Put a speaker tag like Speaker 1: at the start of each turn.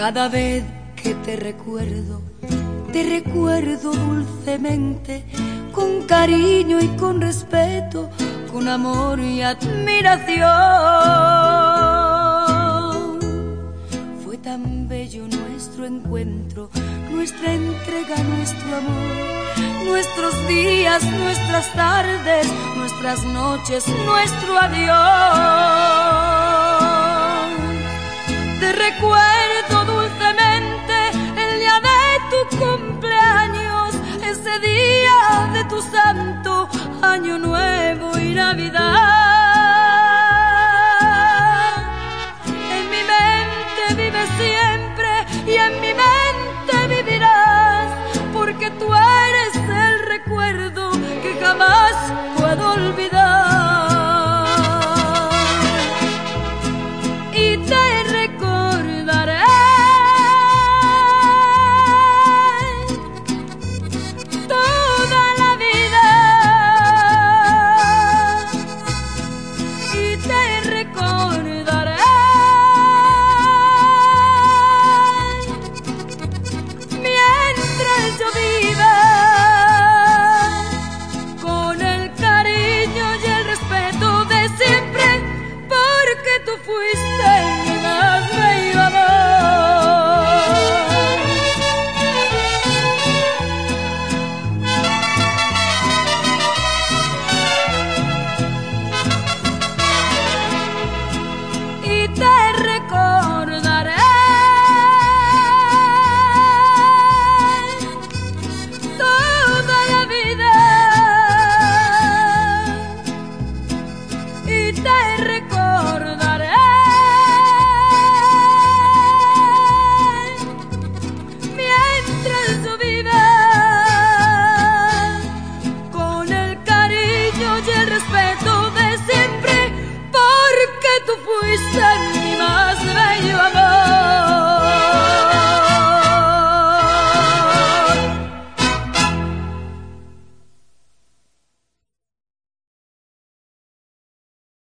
Speaker 1: Cada vez que te recuerdo, te recuerdo dulcemente, con cariño y con respeto, con amor y admiración. Fue tan bello nuestro encuentro, nuestra entrega, nuestro amor, nuestros días, nuestras tardes, nuestras noches, nuestro adiós. Santo año nuevo y Navidad. tú fuiste el más bello. que tú fuiste mi más bello amor.